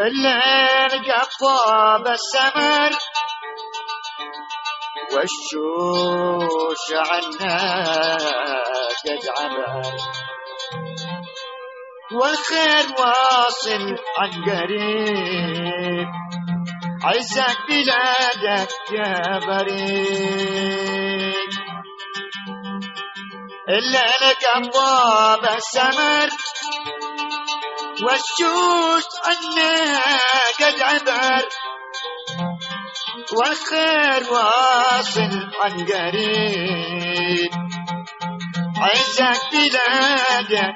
الليل قطاب السمر والشوش عنا قد عبر والخير واصل عن قريب عزك بلادك يا بريد. الليل قطاب السمر والشوش عنا قد عبر والخير واصل عن قريب. عزك بلادك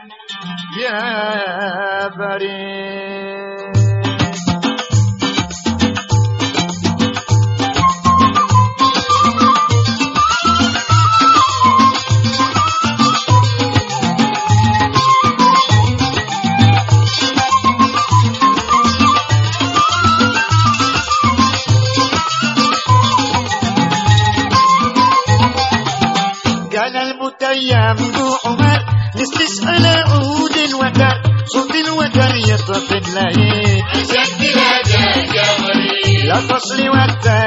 يا بريد. المتيم ذو عمر نستسأل عود الوتر صوت الوتر يطفي الليل لا فصل والثاني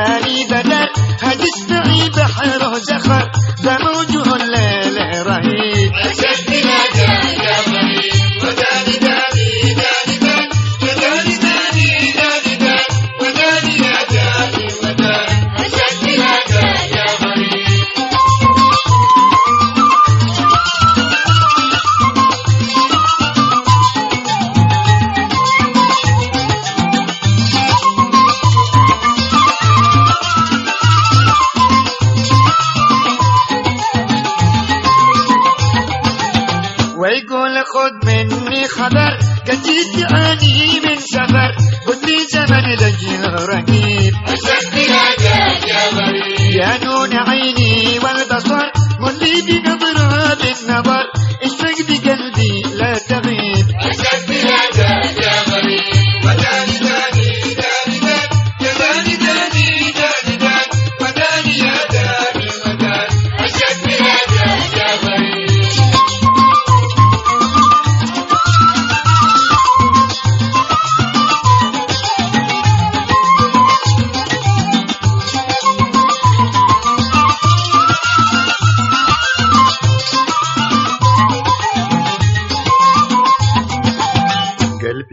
ويقول خذ مني خبر. قد جيت أني من سفر قلت لي زمن لجل رهيب يا نون عيني والبصر. قل لي بنظرة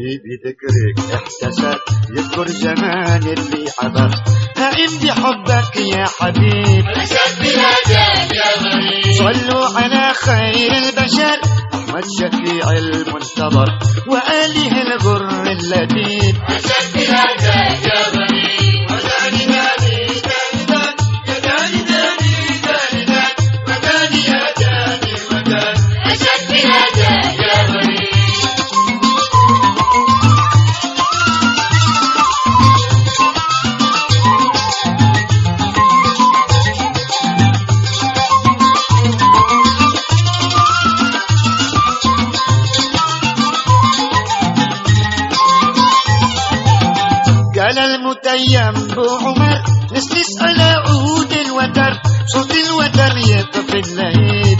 قلبي بذكرك احتسب يذكر زمان اللي عبر. هائم بحبك يا حبيب. صلوا على خير البشر. أحمد شفيع المنتظر. وآله الغر اللبيب. قال المتيم بو عمر نسلس على عود الوتر صوت الوتر يطفي الليل.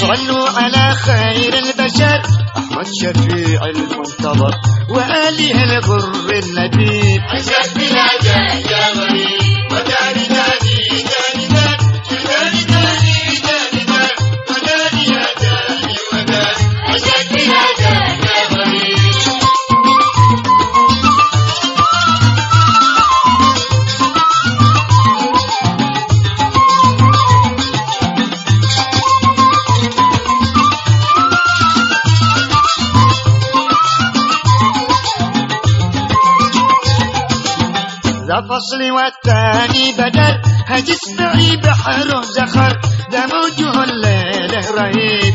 صلوا على خير البشر أحمد شفيع المنتظر وآله الغر اللبيب ذا فصل والثاني بدر. هجسمعي بحر زخر. ده موجه الليل رهيب.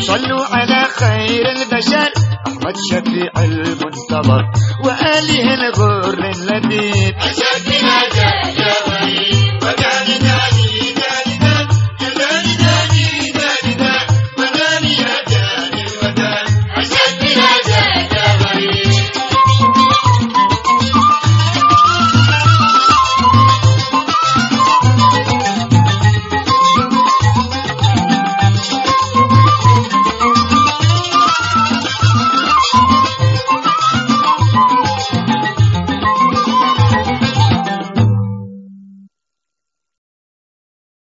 صلوا على خير البشر. أحمد شفيع المنتظر. وآله الغر اللبيب